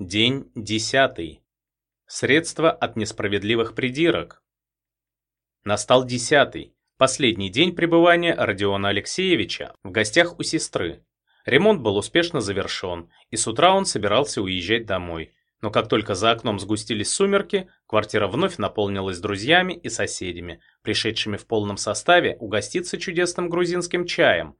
День десятый. Средства от несправедливых придирок. Настал десятый, последний день пребывания Родиона Алексеевича в гостях у сестры. Ремонт был успешно завершен, и с утра он собирался уезжать домой. Но как только за окном сгустились сумерки, квартира вновь наполнилась друзьями и соседями, пришедшими в полном составе угоститься чудесным грузинским чаем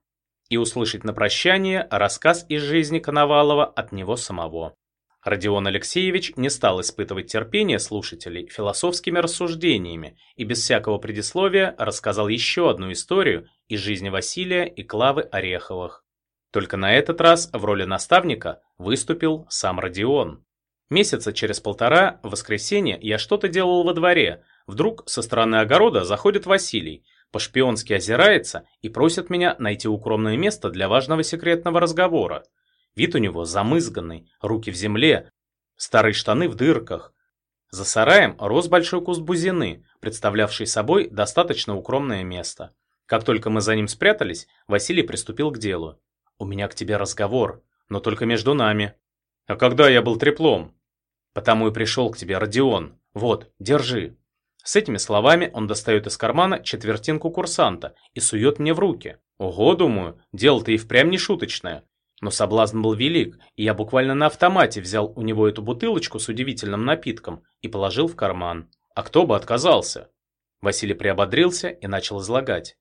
и услышать на прощание рассказ из жизни Коновалова от него самого. Родион Алексеевич не стал испытывать терпение слушателей философскими рассуждениями и без всякого предисловия рассказал еще одну историю из жизни Василия и Клавы Ореховых. Только на этот раз в роли наставника выступил сам Родион. Месяца через полтора, в воскресенье, я что-то делал во дворе. Вдруг со стороны огорода заходит Василий, по-шпионски озирается и просит меня найти укромное место для важного секретного разговора. Вид у него замызганный, руки в земле, старые штаны в дырках. За сараем рос большой куст бузины, представлявший собой достаточно укромное место. Как только мы за ним спрятались, Василий приступил к делу. «У меня к тебе разговор, но только между нами». «А когда я был треплом?» «Потому и пришел к тебе, Родион. Вот, держи». С этими словами он достает из кармана четвертинку курсанта и сует мне в руки. Ого, думаю, дело-то и впрямь не шуточное. Но соблазн был велик, и я буквально на автомате взял у него эту бутылочку с удивительным напитком и положил в карман. А кто бы отказался? Василий приободрился и начал излагать.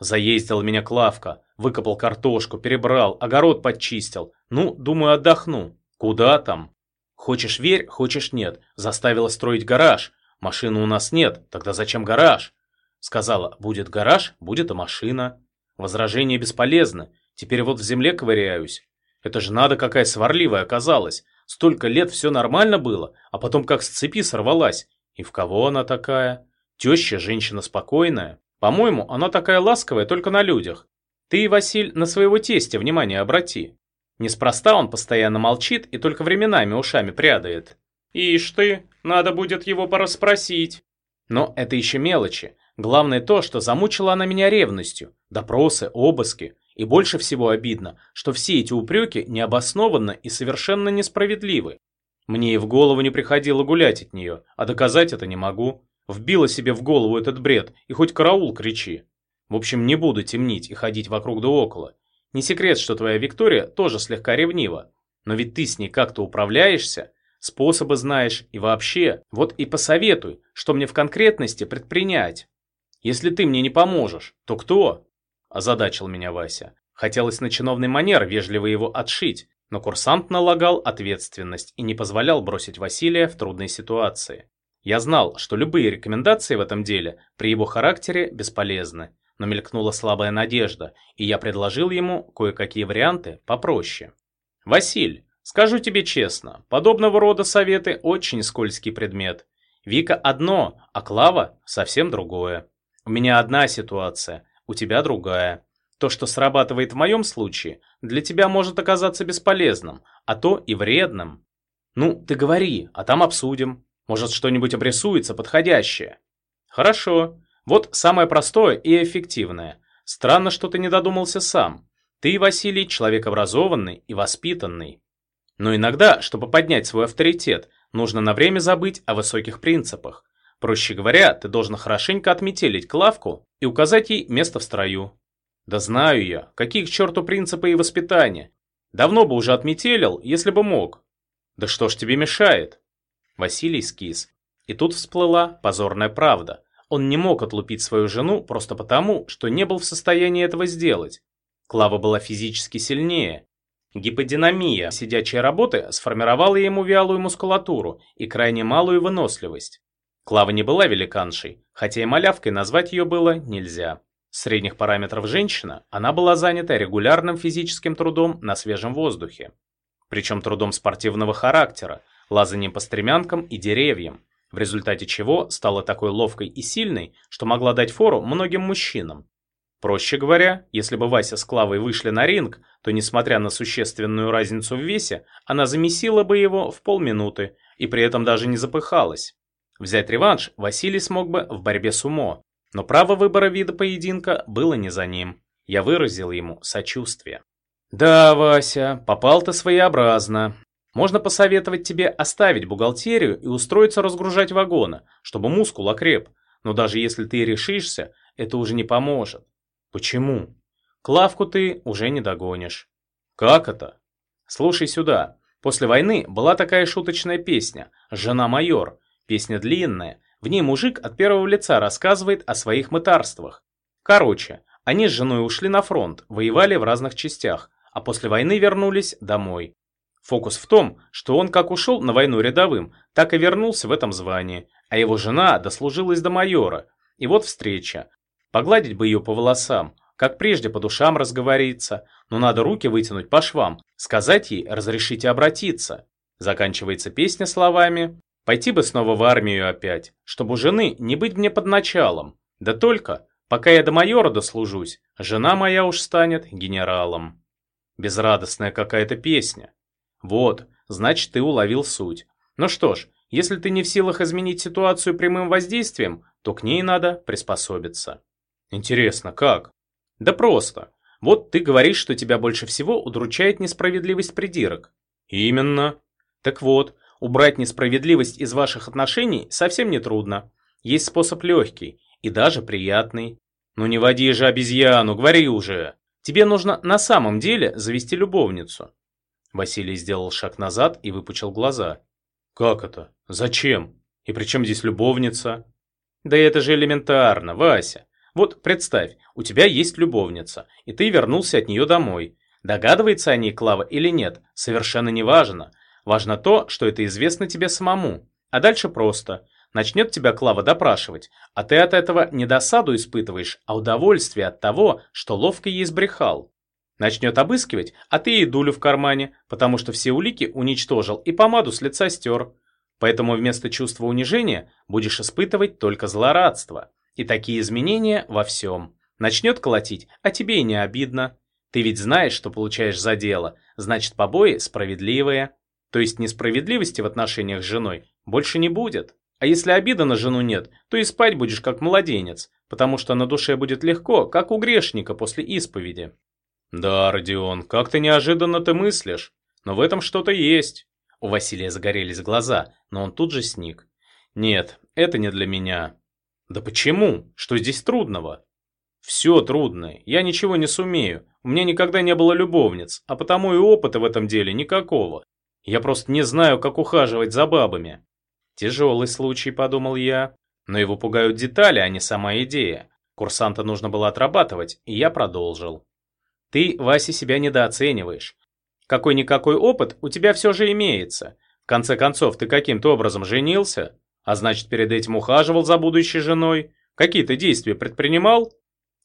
Заездил меня Клавка, выкопал картошку, перебрал, огород подчистил. Ну, думаю, отдохну. Куда там? Хочешь верь, хочешь нет. Заставила строить гараж. Машины у нас нет, тогда зачем гараж? Сказала, будет гараж, будет и машина. Возражения бесполезны. Теперь вот в земле ковыряюсь. Это же надо какая сварливая оказалась. Столько лет все нормально было, а потом как с цепи сорвалась. И в кого она такая? Теща женщина спокойная. По-моему, она такая ласковая только на людях. Ты, Василь, на своего тестя внимание обрати. Неспроста он постоянно молчит и только временами ушами прядает. Ишь ты, надо будет его порасспросить. Но это еще мелочи. Главное то, что замучила она меня ревностью. Допросы, обыски. И больше всего обидно, что все эти упреки необоснованны и совершенно несправедливы. Мне и в голову не приходило гулять от нее, а доказать это не могу. Вбила себе в голову этот бред, и хоть караул кричи. В общем, не буду темнить и ходить вокруг да около. Не секрет, что твоя Виктория тоже слегка ревнива. Но ведь ты с ней как-то управляешься, способы знаешь и вообще. Вот и посоветуй, что мне в конкретности предпринять. Если ты мне не поможешь, то кто? Озадачил меня Вася. Хотелось на чиновный манер вежливо его отшить, но курсант налагал ответственность и не позволял бросить Василия в трудной ситуации. Я знал, что любые рекомендации в этом деле при его характере бесполезны, но мелькнула слабая надежда, и я предложил ему кое-какие варианты попроще. «Василь, скажу тебе честно, подобного рода советы очень скользкий предмет. Вика одно, а Клава совсем другое. У меня одна ситуация, у тебя другая. То, что срабатывает в моем случае, для тебя может оказаться бесполезным, а то и вредным. Ну, ты говори, а там обсудим. Может, что-нибудь обрисуется подходящее. Хорошо. Вот самое простое и эффективное. Странно, что ты не додумался сам. Ты, Василий, человек образованный и воспитанный. Но иногда, чтобы поднять свой авторитет, нужно на время забыть о высоких принципах. Проще говоря, ты должен хорошенько отметелить Клавку и указать ей место в строю. Да знаю я, какие к черту принципы и воспитания. Давно бы уже отметелил, если бы мог. Да что ж тебе мешает? Василий скис. И тут всплыла позорная правда. Он не мог отлупить свою жену просто потому, что не был в состоянии этого сделать. Клава была физически сильнее. Гиподинамия сидячей работы сформировала ему вялую мускулатуру и крайне малую выносливость. Клава не была великаншей, хотя и малявкой назвать ее было нельзя. Средних параметров женщина, она была занята регулярным физическим трудом на свежем воздухе. Причем трудом спортивного характера, лазанием по стремянкам и деревьям, в результате чего стала такой ловкой и сильной, что могла дать фору многим мужчинам. Проще говоря, если бы Вася с Клавой вышли на ринг, то, несмотря на существенную разницу в весе, она замесила бы его в полминуты и при этом даже не запыхалась. Взять реванш Василий смог бы в борьбе с умо, но право выбора вида поединка было не за ним. Я выразил ему сочувствие. «Да, Вася, попал ты своеобразно. Можно посоветовать тебе оставить бухгалтерию и устроиться разгружать вагоны, чтобы мускул окреп. Но даже если ты решишься, это уже не поможет. Почему? Клавку ты уже не догонишь. Как это? Слушай сюда. После войны была такая шуточная песня «Жена майор». Песня длинная. В ней мужик от первого лица рассказывает о своих мытарствах. Короче, они с женой ушли на фронт, воевали в разных частях, а после войны вернулись домой. Фокус в том, что он как ушел на войну рядовым, так и вернулся в этом звании, а его жена дослужилась до майора. И вот встреча. Погладить бы ее по волосам, как прежде по душам разговориться, но надо руки вытянуть по швам, сказать ей «разрешите обратиться». Заканчивается песня словами «Пойти бы снова в армию опять, чтобы у жены не быть мне под началом. Да только, пока я до майора дослужусь, жена моя уж станет генералом». Безрадостная какая-то песня. Вот, значит, ты уловил суть. Ну что ж, если ты не в силах изменить ситуацию прямым воздействием, то к ней надо приспособиться. Интересно, как? Да просто. Вот ты говоришь, что тебя больше всего удручает несправедливость придирок. Именно. Так вот, убрать несправедливость из ваших отношений совсем не трудно. Есть способ легкий и даже приятный. Ну не води же обезьяну, говори уже. Тебе нужно на самом деле завести любовницу. Василий сделал шаг назад и выпучил глаза. «Как это? Зачем? И при чем здесь любовница?» «Да это же элементарно, Вася. Вот представь, у тебя есть любовница, и ты вернулся от нее домой. Догадывается о ней Клава или нет, совершенно не важно. То, что это известно тебе самому. А дальше просто. Начнет тебя Клава допрашивать, а ты от этого не досаду испытываешь, а удовольствие от того, что ловко ей сбрехал. Начнет обыскивать, а ты ей дулю в кармане, потому что все улики уничтожил и помаду с лица стер. Поэтому вместо чувства унижения будешь испытывать только злорадство. И такие изменения во всем. Начнет колотить, а тебе и не обидно. Ты ведь знаешь, что получаешь за дело, значит побои справедливые. То есть несправедливости в отношениях с женой больше не будет. А если обида на жену нет, то и спать будешь как младенец, потому что на душе будет легко, как у грешника после исповеди. «Да, Родион, как-то неожиданно ты мыслишь, но в этом что-то есть». У Василия загорелись глаза, но он тут же сник. «Нет, это не для меня». «Да почему? Что здесь трудного?» «Все трудное. Я ничего не сумею. У меня никогда не было любовниц, а потому и опыта в этом деле никакого. Я просто не знаю, как ухаживать за бабами». «Тяжелый случай», — подумал я. Но его пугают детали, а не сама идея. Курсанта нужно было отрабатывать, и я продолжил. Ты, Вася, себя недооцениваешь. Какой-никакой опыт у тебя все же имеется. В конце концов, ты каким-то образом женился, а значит, перед этим ухаживал за будущей женой, какие-то действия предпринимал.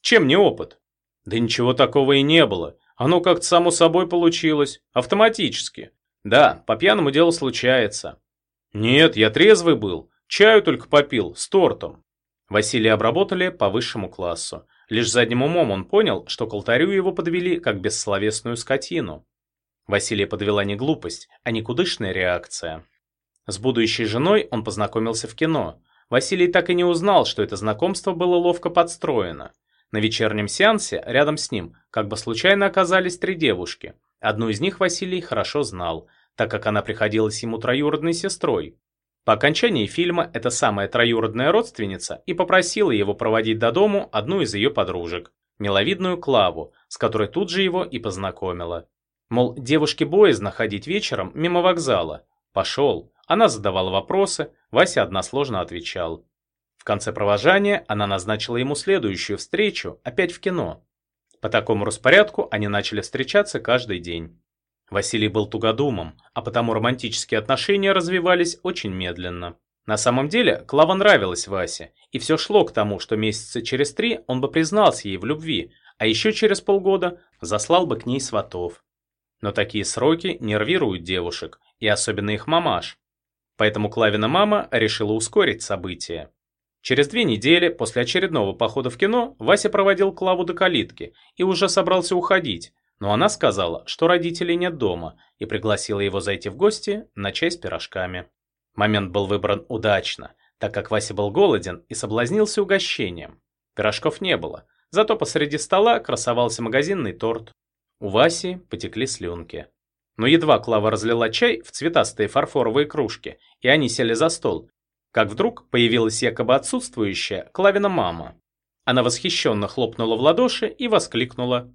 Чем не опыт? Да ничего такого и не было. Оно как-то само собой получилось, автоматически. Да, по пьяному делу случается. Нет, я трезвый был, чаю только попил, с тортом. Василия обработали по высшему классу. Лишь задним умом он понял, что к алтарю его подвели как бессловесную скотину. Василия подвела не глупость, а никудышная реакция. С будущей женой он познакомился в кино. Василий так и не узнал, что это знакомство было ловко подстроено. На вечернем сеансе рядом с ним как бы случайно оказались три девушки. Одну из них Василий хорошо знал, так как она приходилась ему троюродной сестрой. По окончании фильма эта самая троюродная родственница и попросила его проводить до дому одну из ее подружек, миловидную Клаву, с которой тут же его и познакомила. Мол, девушке боязно ходить вечером мимо вокзала. Пошел. Она задавала вопросы, Вася односложно отвечал. В конце провожания она назначила ему следующую встречу, опять в кино. По такому распорядку они начали встречаться каждый день. Василий был тугодумом, а потому романтические отношения развивались очень медленно. На самом деле, Клава нравилась Васе, и все шло к тому, что месяца через три он бы признался ей в любви, а еще через полгода заслал бы к ней сватов. Но такие сроки нервируют девушек, и особенно их мамаш. Поэтому Клавина мама решила ускорить события. Через две недели после очередного похода в кино Вася проводил Клаву до калитки и уже собрался уходить, но она сказала, что родителей нет дома, и пригласила его зайти в гости на чай с пирожками. Момент был выбран удачно, так как Вася был голоден и соблазнился угощением. Пирожков не было, зато посреди стола красовался магазинный торт. У Васи потекли слюнки. Но едва Клава разлила чай в цветастые фарфоровые кружки, и они сели за стол, как вдруг появилась якобы отсутствующая Клавина мама. Она восхищенно хлопнула в ладоши и воскликнула.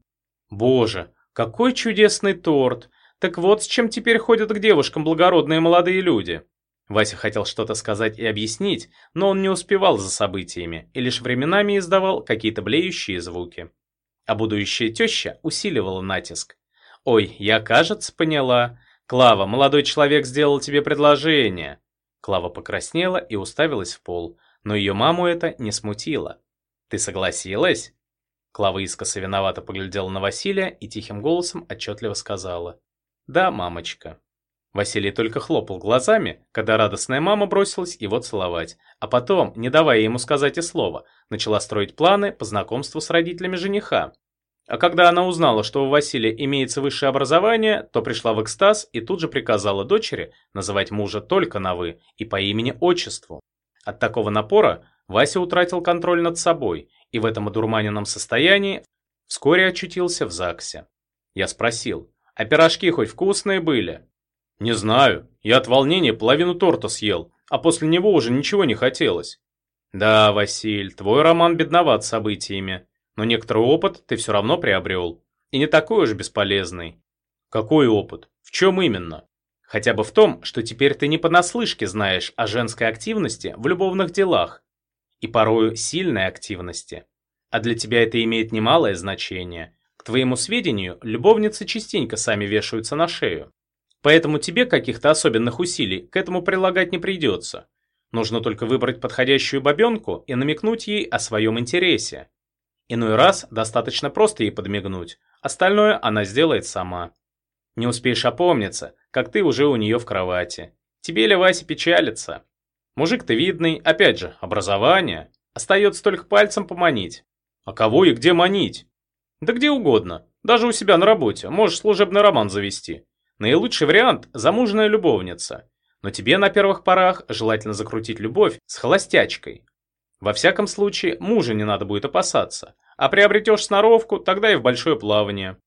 «Боже, какой чудесный торт! Так вот с чем теперь ходят к девушкам благородные молодые люди!» Вася хотел что-то сказать и объяснить, но он не успевал за событиями и лишь временами издавал какие-то блеющие звуки. А будущая теща усиливала натиск. «Ой, я, кажется, поняла. Клава, молодой человек сделал тебе предложение». Клава покраснела и уставилась в пол, но ее маму это не смутило. «Ты согласилась?» Клава искоса виновато поглядела на Василия и тихим голосом отчетливо сказала. «Да, мамочка». Василий только хлопал глазами, когда радостная мама бросилась его целовать, а потом, не давая ему сказать и слова, начала строить планы по знакомству с родителями жениха. А когда она узнала, что у Василия имеется высшее образование, то пришла в экстаз и тут же приказала дочери называть мужа только на «вы» и по имени-отчеству. От такого напора Вася утратил контроль над собой и в этом одурманенном состоянии вскоре очутился в ЗАГСе. Я спросил, а пирожки хоть вкусные были? Не знаю, я от волнения половину торта съел, а после него уже ничего не хотелось. Да, Василь, твой роман бедноват событиями, но некоторый опыт ты все равно приобрел. И не такой уж бесполезный. Какой опыт? В чем именно? Хотя бы в том, что теперь ты не понаслышке знаешь о женской активности в любовных делах и порою сильной активности. А для тебя это имеет немалое значение. К твоему сведению, любовницы частенько сами вешаются на шею. Поэтому тебе каких-то особенных усилий к этому прилагать не придется. Нужно только выбрать подходящую бабенку и намекнуть ей о своем интересе. Иной раз достаточно просто ей подмигнуть, остальное она сделает сама. Не успеешь опомниться, как ты уже у нее в кровати. Тебе ли Вася печалится? Мужик ты видный, опять же, образование. Остается только пальцем поманить. А кого и где манить? Да где угодно. Даже у себя на работе. Можешь служебный роман завести. Наилучший вариант – замужняя любовница. Но тебе на первых порах желательно закрутить любовь с холостячкой. Во всяком случае, мужа не надо будет опасаться. А приобретешь сноровку, тогда и в большое плавание.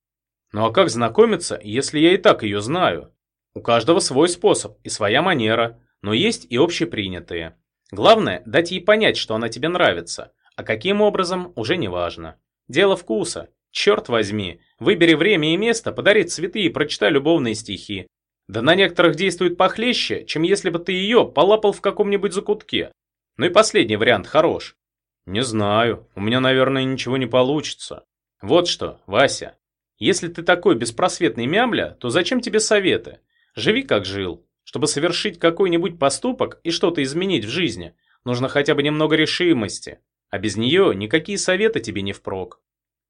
Ну а как знакомиться, если я и так ее знаю? У каждого свой способ и своя манера но есть и общепринятые. Главное, дать ей понять, что она тебе нравится, а каким образом уже не важно. Дело вкуса. Черт возьми, выбери время и место, подари цветы и прочитай любовные стихи. Да на некоторых действует похлеще, чем если бы ты ее полапал в каком-нибудь закутке. Ну и последний вариант хорош. Не знаю, у меня, наверное, ничего не получится. Вот что, Вася, если ты такой беспросветный мямля, то зачем тебе советы? Живи как жил. Чтобы совершить какой-нибудь поступок и что-то изменить в жизни, нужно хотя бы немного решимости, а без нее никакие советы тебе не впрок.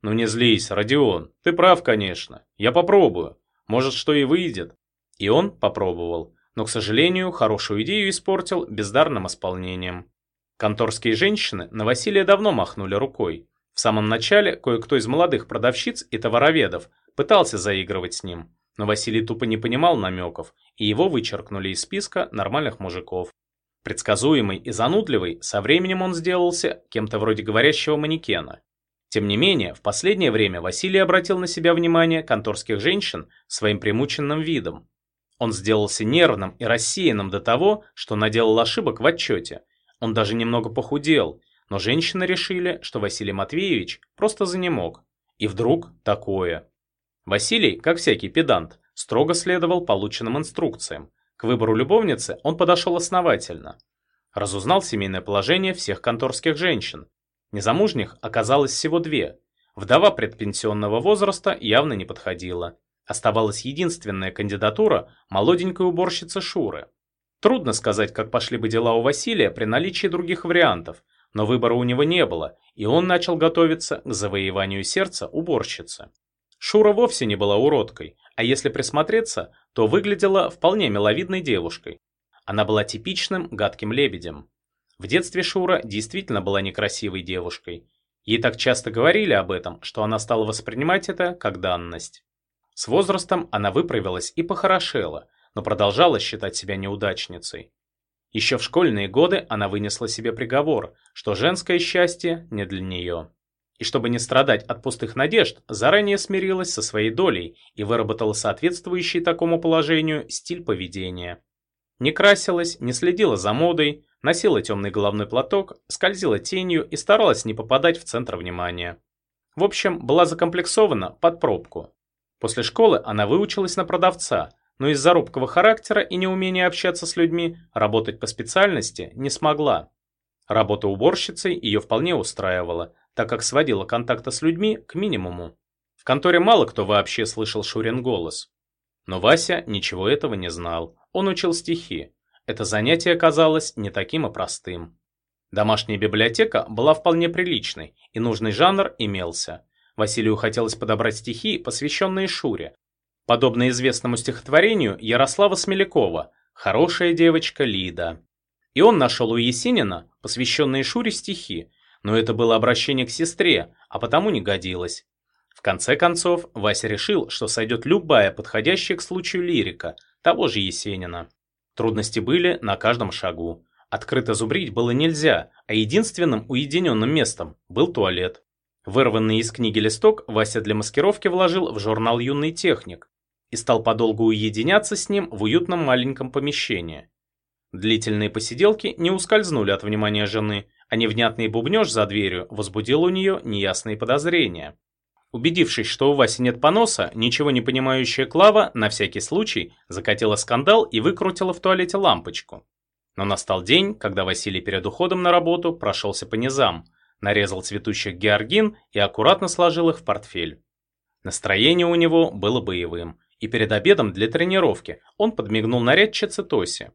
Ну не злись, Родион, ты прав, конечно. Я попробую. Может, что и выйдет. И он попробовал, но, к сожалению, хорошую идею испортил бездарным исполнением. Конторские женщины на Василия давно махнули рукой. В самом начале кое-кто из молодых продавщиц и товароведов пытался заигрывать с ним, но Василий тупо не понимал намеков, и его вычеркнули из списка нормальных мужиков. Предсказуемый и занудливый, со временем он сделался кем-то вроде говорящего манекена. Тем не менее, в последнее время Василий обратил на себя внимание конторских женщин своим примученным видом. Он сделался нервным и рассеянным до того, что наделал ошибок в отчете. Он даже немного похудел, но женщины решили, что Василий Матвеевич просто занемог. И вдруг такое. Василий, как всякий педант, строго следовал полученным инструкциям. К выбору любовницы он подошел основательно. Разузнал семейное положение всех конторских женщин. Незамужних оказалось всего две. Вдова предпенсионного возраста явно не подходила. Оставалась единственная кандидатура – молоденькой уборщицы Шуры. Трудно сказать, как пошли бы дела у Василия при наличии других вариантов, но выбора у него не было, и он начал готовиться к завоеванию сердца уборщицы. Шура вовсе не была уродкой, а если присмотреться, то выглядела вполне миловидной девушкой. Она была типичным гадким лебедем. В детстве Шура действительно была некрасивой девушкой. Ей так часто говорили об этом, что она стала воспринимать это как данность. С возрастом она выправилась и похорошела, но продолжала считать себя неудачницей. Еще в школьные годы она вынесла себе приговор, что женское счастье не для нее. и чтобы не страдать от пустых надежд, заранее смирилась со своей долей и выработала соответствующий такому положению стиль поведения. Не красилась, не следила за модой, носила темный головной платок, скользила тенью и старалась не попадать в центр внимания. В общем, была закомплексована под пробку. После школы она выучилась на продавца, но из-за робкого характера и неумения общаться с людьми работать по специальности не смогла. Работа уборщицей ее вполне устраивала, так как сводила контакты с людьми к минимуму. В конторе мало кто вообще слышал Шурин голос. Но Вася ничего этого не знал. Он учил стихи. Это занятие казалось не таким и простым. Домашняя библиотека была вполне приличной, и нужный жанр имелся. Василию хотелось подобрать стихи, посвященные Шуре. Подобно известному стихотворению Ярослава Смелякова «Хорошая девочка Лида». И он нашел у Есенина посвященные Шуре стихи, но это было обращение к сестре, а потому не годилось. В конце концов, Вася решил, что сойдет любая подходящая к случаю лирика, того же Есенина. Трудности были на каждом шагу. Открыто зубрить было нельзя, а единственным уединенным местом был туалет. Вырванный из книги листок Вася для маскировки вложил в журнал «Юный техник» и стал подолгу уединяться с ним в уютном маленьком помещении. Длительные посиделки не ускользнули от внимания жены, а невнятный бубнеж за дверью возбудил у нее неясные подозрения. Убедившись, что у Васи нет поноса, ничего не понимающая Клава на всякий случай закатила скандал и выкрутила в туалете лампочку. Но настал день, когда Василий перед уходом на работу прошелся по низам, нарезал цветущих георгин и аккуратно сложил их в портфель. Настроение у него было боевым, и перед обедом для тренировки он подмигнул нарядчице Тосе.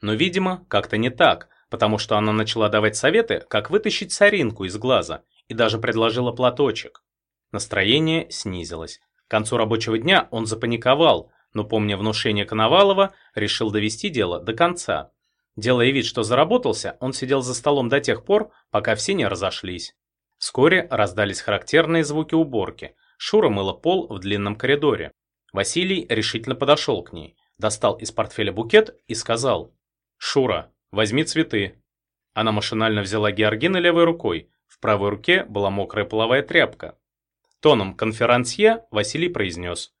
Но, видимо, как-то не так, потому что она начала давать советы, как вытащить соринку из глаза, и даже предложила платочек. Настроение снизилось. К концу рабочего дня он запаниковал, но, помня внушение Коновалова, решил довести дело до конца. Делая вид, что заработался, он сидел за столом до тех пор, пока все не разошлись. Вскоре раздались характерные звуки уборки. Шура мыла пол в длинном коридоре. Василий решительно подошел к ней, достал из портфеля букет и сказал «Шура, возьми цветы». Она машинально взяла георгины левой рукой, в правой руке была мокрая половая тряпка. Тоном конферансье Василий произнес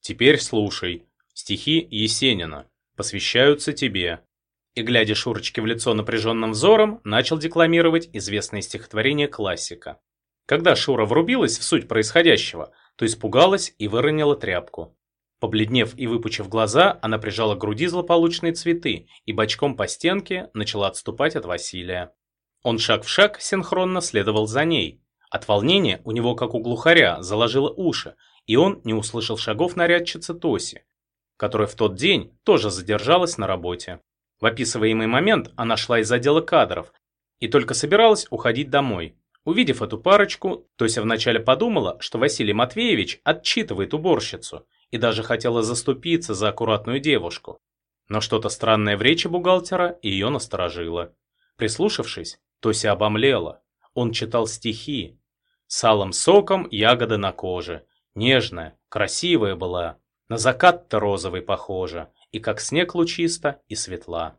«Теперь слушай, стихи Есенина посвящаются тебе и, глядя Шурочке в лицо напряженным взором, начал декламировать известное стихотворение классика. Когда Шура врубилась в суть происходящего, то испугалась и выронила тряпку. Побледнев и выпучив глаза, она прижала к груди злополучные цветы и бочком по стенке начала отступать от Василия. Он шаг в шаг синхронно следовал за ней. От волнения у него, как у глухаря, заложило уши, и он не услышал шагов нарядчицы Тоси, которая в тот день тоже задержалась на работе. В описываемый момент она шла из отдела кадров и только собиралась уходить домой. Увидев эту парочку, Тося вначале подумала, что Василий Матвеевич отчитывает уборщицу и даже хотела заступиться за аккуратную девушку. Но что-то странное в речи бухгалтера ее насторожило. Прислушавшись, Тося обомлела. Он читал стихи. С алым соком ягода на коже. Нежная, красивая была. На закат-то розовый похожа и как снег лучисто и светла.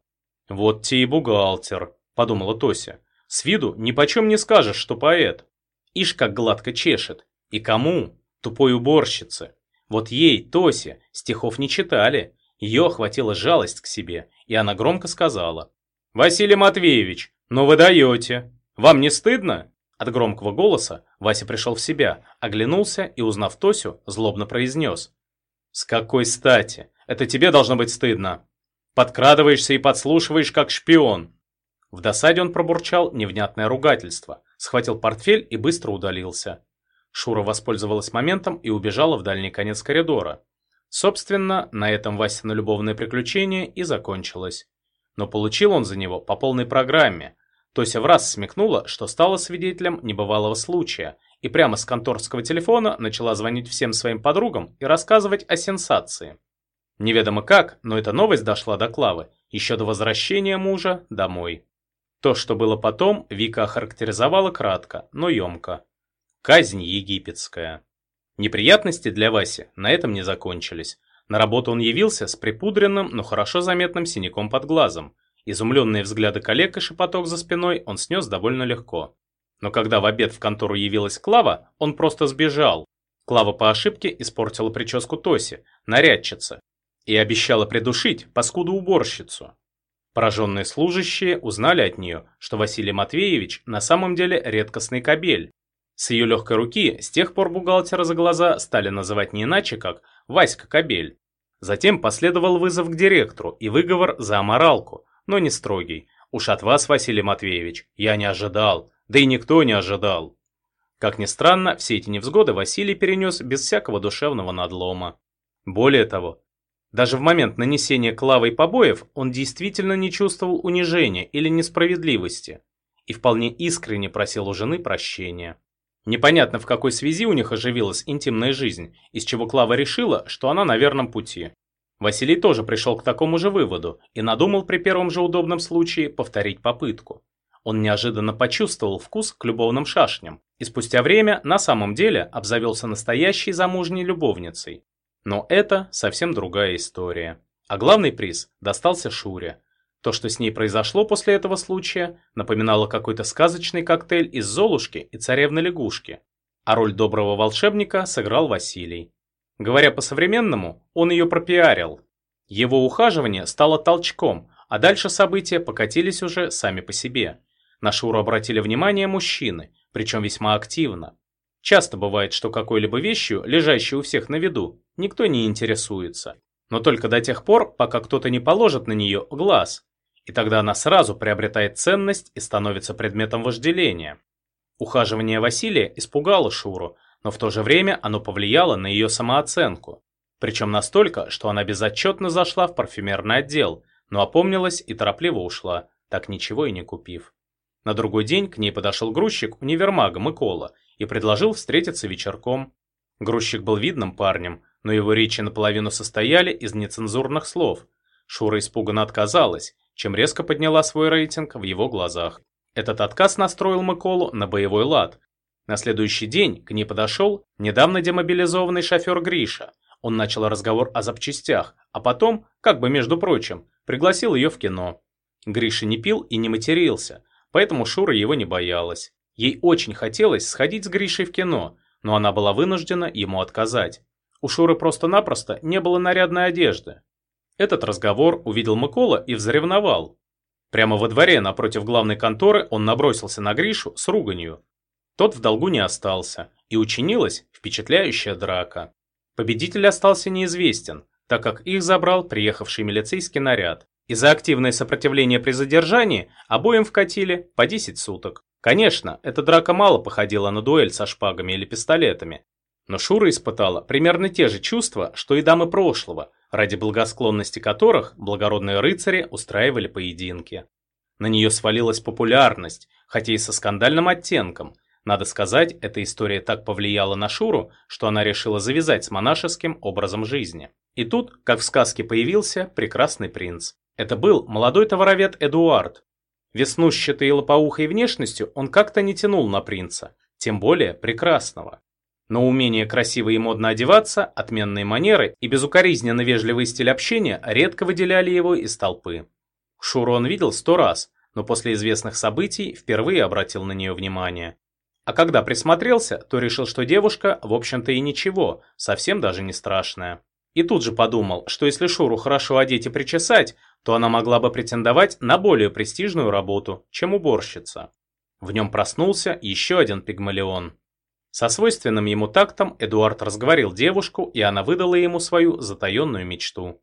«Вот те и бухгалтер», — подумала Тося. «С виду ни почем не скажешь, что поэт. Ишь, как гладко чешет. И кому? Тупой уборщице. Вот ей, Тосе, стихов не читали. Ее охватила жалость к себе, и она громко сказала. «Василий Матвеевич, ну вы даете. Вам не стыдно?» От громкого голоса Вася пришел в себя, оглянулся и, узнав Тосю, злобно произнес. «С какой стати? Это тебе должно быть стыдно. Подкрадываешься и подслушиваешь, как шпион». В досаде он пробурчал невнятное ругательство, схватил портфель и быстро удалился. Шура воспользовалась моментом и убежала в дальний конец коридора. Собственно, на этом Васина любовное приключение и закончилось. Но получил он за него по полной программе. Тося в раз смекнула, что стала свидетелем небывалого случая и прямо с конторского телефона начала звонить всем своим подругам и рассказывать о сенсации. Неведомо как, но эта новость дошла до Клавы еще до возвращения мужа домой. То, что было потом, Вика охарактеризовала кратко, но емко. Казнь египетская. Неприятности для Васи на этом не закончились. На работу он явился с припудренным, но хорошо заметным синяком под глазом. Изумленные взгляды коллег и шепоток за спиной он снес довольно легко. Но когда в обед в контору явилась Клава, он просто сбежал. Клава по ошибке испортила прическу Тоси, нарядчица, и обещала придушить паскуду-уборщицу. Пораженные служащие узнали от нее, что Василий Матвеевич на самом деле редкостный кобель. С ее легкой руки с тех пор бухгалтера за глаза стали называть не иначе, как Васька Кобель. Затем последовал вызов к директору и выговор за аморалку, но не строгий. Уж от вас, Василий Матвеевич, я не ожидал, да и никто не ожидал. Как ни странно, все эти невзгоды Василий перенес без всякого душевного надлома. Более того, даже в момент нанесения Клавой побоев он действительно не чувствовал унижения или несправедливости и вполне искренне просил у жены прощения. Непонятно в какой связи у них оживилась интимная жизнь, из чего Клава решила, что она на верном пути. Василий тоже пришел к такому же выводу и надумал при первом же удобном случае повторить попытку. Он неожиданно почувствовал вкус к любовным шашням и спустя время на самом деле обзавелся настоящей замужней любовницей. Но это совсем другая история. А главный приз достался Шуре. То, что с ней произошло после этого случая, напоминало какой-то сказочный коктейль из Золушки и царевны-лягушки. А роль доброго волшебника сыграл Василий. Говоря по-современному, он ее пропиарил. Его ухаживание стало толчком, а дальше события покатились уже сами по себе. На Шуру обратили внимание мужчины, причем весьма активно. Часто бывает, что какой-либо вещью, лежащей у всех на виду, никто не интересуется. Но только до тех пор, пока кто-то не положит на нее глаз. И тогда она сразу приобретает ценность и становится предметом вожделения. Ухаживание Василия испугало Шуру, но в то же время оно повлияло на ее самооценку. Причем настолько, что она безотчетно зашла в парфюмерный отдел, но опомнилась и торопливо ушла, так ничего и не купив. На другой день к ней подошел грузчик универмага Микола и предложил встретиться вечерком. Грузчик был видным парнем, но его речи наполовину состояли из нецензурных слов. Шура испуганно отказалась, чем резко подняла свой рейтинг в его глазах. Этот отказ настроил Миколу на боевой лад. На следующий день к ней подошел недавно демобилизованный шофер Гриша. Он начал разговор о запчастях, а потом, как бы между прочим, пригласил ее в кино. Гриша не пил и не матерился, поэтому Шура его не боялась. Ей очень хотелось сходить с Гришей в кино, но она была вынуждена ему отказать. У Шуры просто-напросто не было нарядной одежды. Этот разговор увидел Микола и взревновал. Прямо во дворе напротив главной конторы он набросился на Гришу с руганью. Тот в долгу не остался, и учинилась впечатляющая драка. Победитель остался неизвестен, так как их забрал приехавший милицейский наряд. И за активное сопротивление при задержании обоим вкатили по 10 суток. Конечно, эта драка мало походила на дуэль со шпагами или пистолетами. Но Шура испытала примерно те же чувства, что и дамы прошлого, ради благосклонности которых благородные рыцари устраивали поединки. На нее свалилась популярность, хотя и со скандальным оттенком. Надо сказать, эта история так повлияла на Шуру, что она решила завязать с монашеским образом жизни. И тут, как в сказке, появился прекрасный принц. Это был молодой товаровед Эдуард, Веснущатой и лопоухой внешностью он как-то не тянул на принца, тем более прекрасного. Но умение красиво и модно одеваться, отменные манеры и безукоризненно вежливый стиль общения редко выделяли его из толпы. Шуру он видел сто раз, но после известных событий впервые обратил на нее внимание. А когда присмотрелся, то решил, что девушка, в общем-то и ничего, совсем даже не страшная. И тут же подумал, что если Шуру хорошо одеть и причесать, то она могла бы претендовать на более престижную работу, чем уборщица. В нем проснулся еще один пигмалион. Со свойственным ему тактом Эдуард разговорил девушку, и она выдала ему свою затаенную мечту.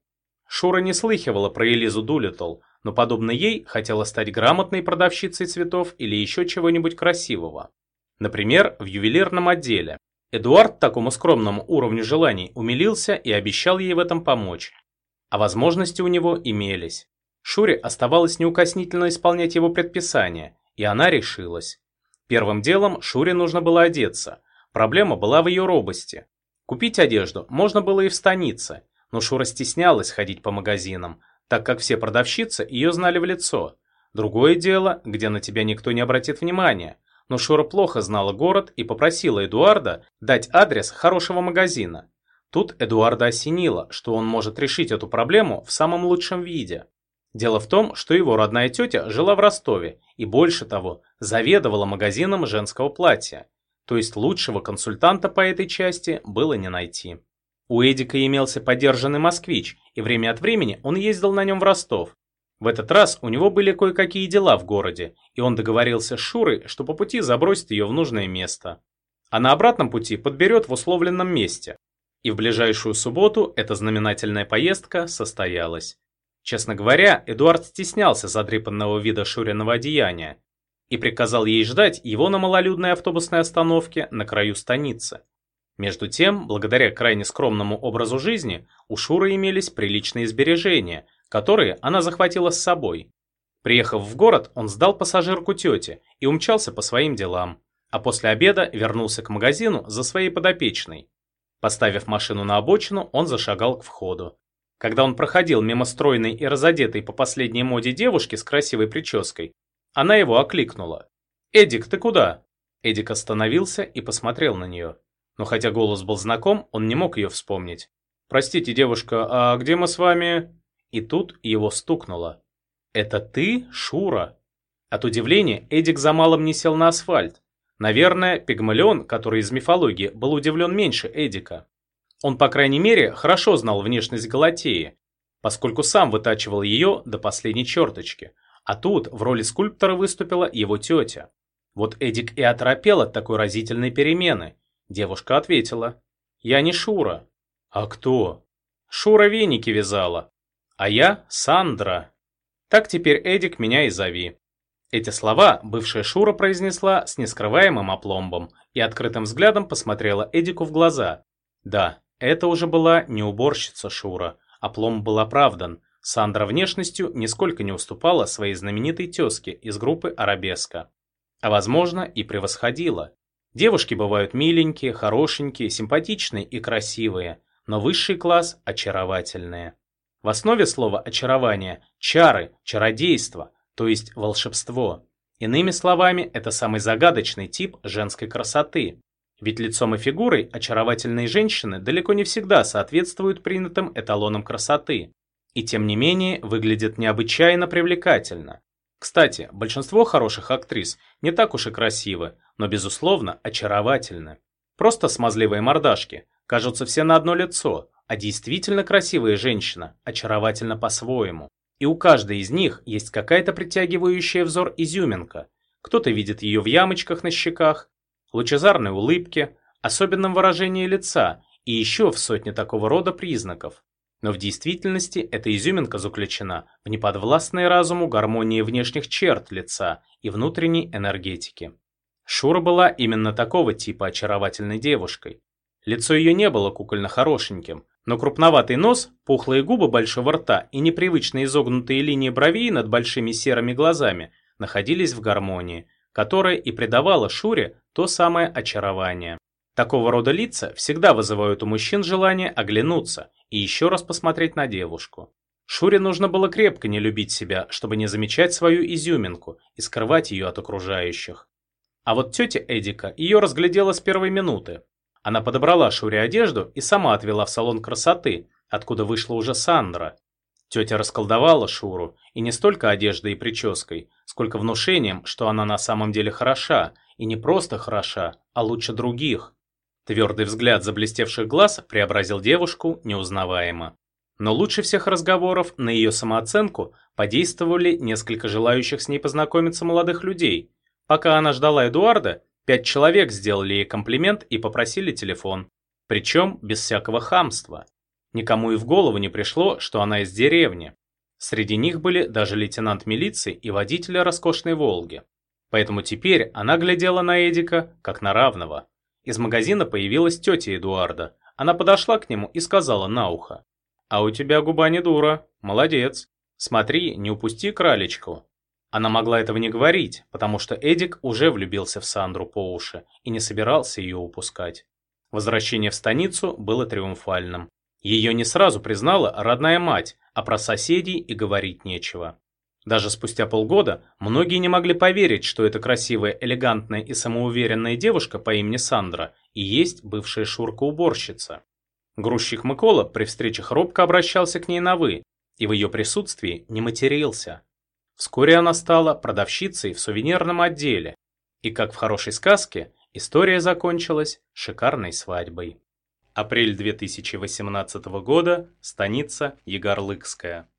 Шура не слыхивала про Элизу Дулиттл, но подобно ей хотела стать грамотной продавщицей цветов или еще чего-нибудь красивого. Например, в ювелирном отделе. Эдуард такому скромному уровню желаний умилился и обещал ей в этом помочь. А возможности у него имелись. Шуре оставалось неукоснительно исполнять его предписания, и она решилась. Первым делом Шуре нужно было одеться. Проблема была в ее робости. Купить одежду можно было и в станице, но Шура стеснялась ходить по магазинам, так как все продавщицы ее знали в лицо. Другое дело, где на тебя никто не обратит внимания. Но Шура плохо знала город и попросила Эдуарда дать адрес хорошего магазина. Тут Эдуарда осенило, что он может решить эту проблему в самом лучшем виде. Дело в том, что его родная тетя жила в Ростове и больше того, заведовала магазином женского платья. То есть лучшего консультанта по этой части было не найти. У Эдика имелся подержанный москвич, и время от времени он ездил на нем в Ростов. В этот раз у него были кое-какие дела в городе, и он договорился с Шурой, что по пути забросит ее в нужное место. А на обратном пути подберет в условленном месте. И в ближайшую субботу эта знаменательная поездка состоялась. Честно говоря, Эдуард стеснялся задрипанного вида Шуриного одеяния и приказал ей ждать его на малолюдной автобусной остановке на краю станицы. Между тем, благодаря крайне скромному образу жизни, у Шуры имелись приличные сбережения, которые она захватила с собой. Приехав в город, он сдал пассажирку тете и умчался по своим делам, а после обеда вернулся к магазину за своей подопечной. Поставив машину на обочину, он зашагал к входу. Когда он проходил мимо стройной и разодетой по последней моде девушки с красивой прической, она его окликнула. «Эдик, ты куда?» Эдик остановился и посмотрел на нее но хотя голос был знаком, он не мог ее вспомнить. «Простите, девушка, а где мы с вами?» И тут его стукнуло. «Это ты, Шура?» От удивления Эдик за малым не сел на асфальт. Наверное, Пигмалион, который из мифологии, был удивлен меньше Эдика. Он, по крайней мере, хорошо знал внешность Галатеи, поскольку сам вытачивал ее до последней черточки. А тут в роли скульптора выступила его тетя. Вот Эдик и оторопел от такой разительной перемены – Девушка ответила. «Я не Шура». «А кто?» «Шура веники вязала. А я Сандра. Так теперь Эдик меня и зови». Эти слова бывшая Шура произнесла с нескрываемым опломбом и открытым взглядом посмотрела Эдику в глаза. Да, это уже была не уборщица Шура. Опломб был оправдан. Сандра внешностью нисколько не уступала своей знаменитой тезке из группы «Арабеска». А возможно и превосходила. Девушки бывают миленькие, хорошенькие, симпатичные и красивые, но высший класс – очаровательные. В основе слова «очарование» – чары, чародейство, то есть волшебство. Иными словами, это самый загадочный тип женской красоты. Ведь лицом и фигурой очаровательные женщины далеко не всегда соответствуют принятым эталонам красоты. И тем не менее выглядят необычайно привлекательно. Кстати, большинство хороших актрис не так уж и красивы, но безусловно очаровательны. Просто смазливые мордашки, кажутся все на одно лицо, а действительно красивая женщина очаровательна по-своему. И у каждой из них есть какая-то притягивающая взор изюминка. Кто-то видит ее в ямочках на щеках, лучезарной улыбке, особенном выражении лица и еще в сотне такого рода признаков. Но в действительности эта изюминка заключена в неподвластной разуму гармонии внешних черт лица и внутренней энергетики. Шура была именно такого типа очаровательной девушкой. Лицо ее не было кукольно-хорошеньким, но крупноватый нос, пухлые губы большого рта и непривычно изогнутые линии бровей над большими серыми глазами находились в гармонии, которая и придавала Шуре то самое очарование. Такого рода лица всегда вызывают у мужчин желание оглянуться и еще раз посмотреть на девушку. Шуре нужно было крепко не любить себя, чтобы не замечать свою изюминку и скрывать ее от окружающих. А вот тетя Эдика ее разглядела с первой минуты. Она подобрала Шуре одежду и сама отвела в салон красоты, откуда вышла уже Сандра. Тетя расколдовала Шуру, и не столько одеждой и прической, сколько внушением, что она на самом деле хороша, и не просто хороша, а лучше других. Твердый взгляд заблестевших глаз преобразил девушку неузнаваемо. Но лучше всех разговоров на ее самооценку подействовали несколько желающих с ней познакомиться молодых людей. Пока она ждала Эдуарда, пять человек сделали ей комплимент и попросили телефон. Причем без всякого хамства. Никому и в голову не пришло, что она из деревни. Среди них были даже лейтенант милиции и водитель роскошной «Волги». Поэтому теперь она глядела на Эдика как на равного. Из магазина появилась тетя Эдуарда. Она подошла к нему и сказала на ухо. «А у тебя губа не дура. Молодец. Смотри, не упусти кралечку». Она могла этого не говорить, потому что Эдик уже влюбился в Сандру по уши и не собирался ее упускать. Возвращение в станицу было триумфальным. Ее не сразу признала родная мать, а про соседей и говорить нечего. Даже спустя полгода многие не могли поверить, что эта красивая, элегантная и самоуверенная девушка по имени Сандра и есть бывшая Шурка-уборщица. Грузчик Микола при встречах робко обращался к ней на «вы», и в ее присутствии не матерился. Вскоре она стала продавщицей в сувенирном отделе, и как в хорошей сказке, история закончилась шикарной свадьбой. Апрель 2018 года, станица Егорлыкская.